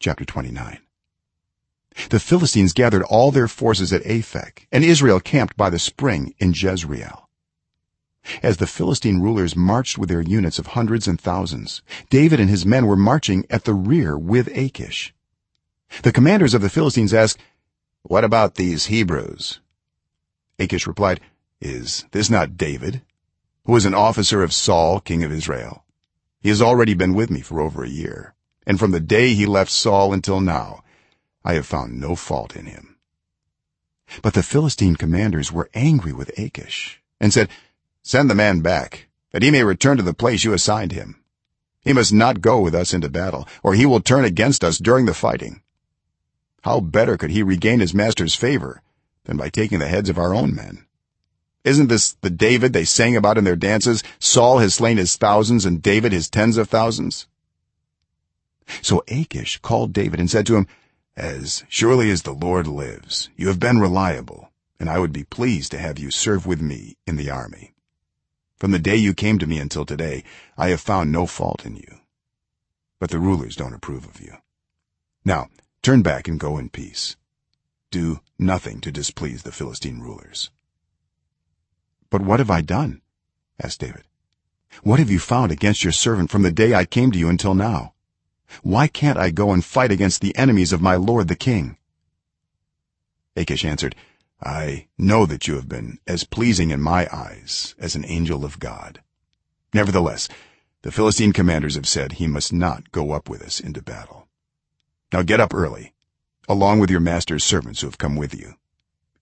chapter 29 the philistines gathered all their forces at aphek and israel camped by the spring in jezreel. As the philistine rulers marched with their units of hundreds and thousands david and his men were marching at the rear with achish. The commanders of the philistines asked what about these hebrews? Achish replied is this not david who is an officer of saul king of israel? He has already been with me for over a year and from the day he left saul until now i have found no fault in him. But the philistine commanders were angry with achish and said send the man back that he may return to the place you assigned him. He must not go with us into battle or he will turn against us during the fighting. How better could he regain his master's favor than by taking the heads of our own men? Isn't this the david they sang about in their dances? Saul has slain his thousands and david his tens of thousands so achish called david and said to him as surely as the lord lives you have been reliable and i would be pleased to have you serve with me in the army. From the day you came to me until today i have found no fault in you. But the rulers don't approve of you. Now turn back and go in peace. Do nothing to displease the philistine rulers. But what have i done? asked david. What have you found against your servant from the day i came to you until now why can't i go and fight against the enemies of my lord the king? Achish answered i know that you have been as pleasing in my eyes as an angel of god. Nevertheless the philistine commanders have said he must not go up with us into battle. Now get up early along with your master's servants who have come with you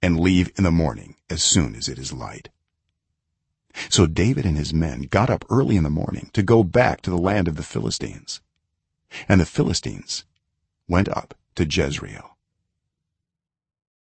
and leave in the morning as soon as it is light. So david and his men got up early in the morning to go back to the land of the philistines and the philistines went up to jezreel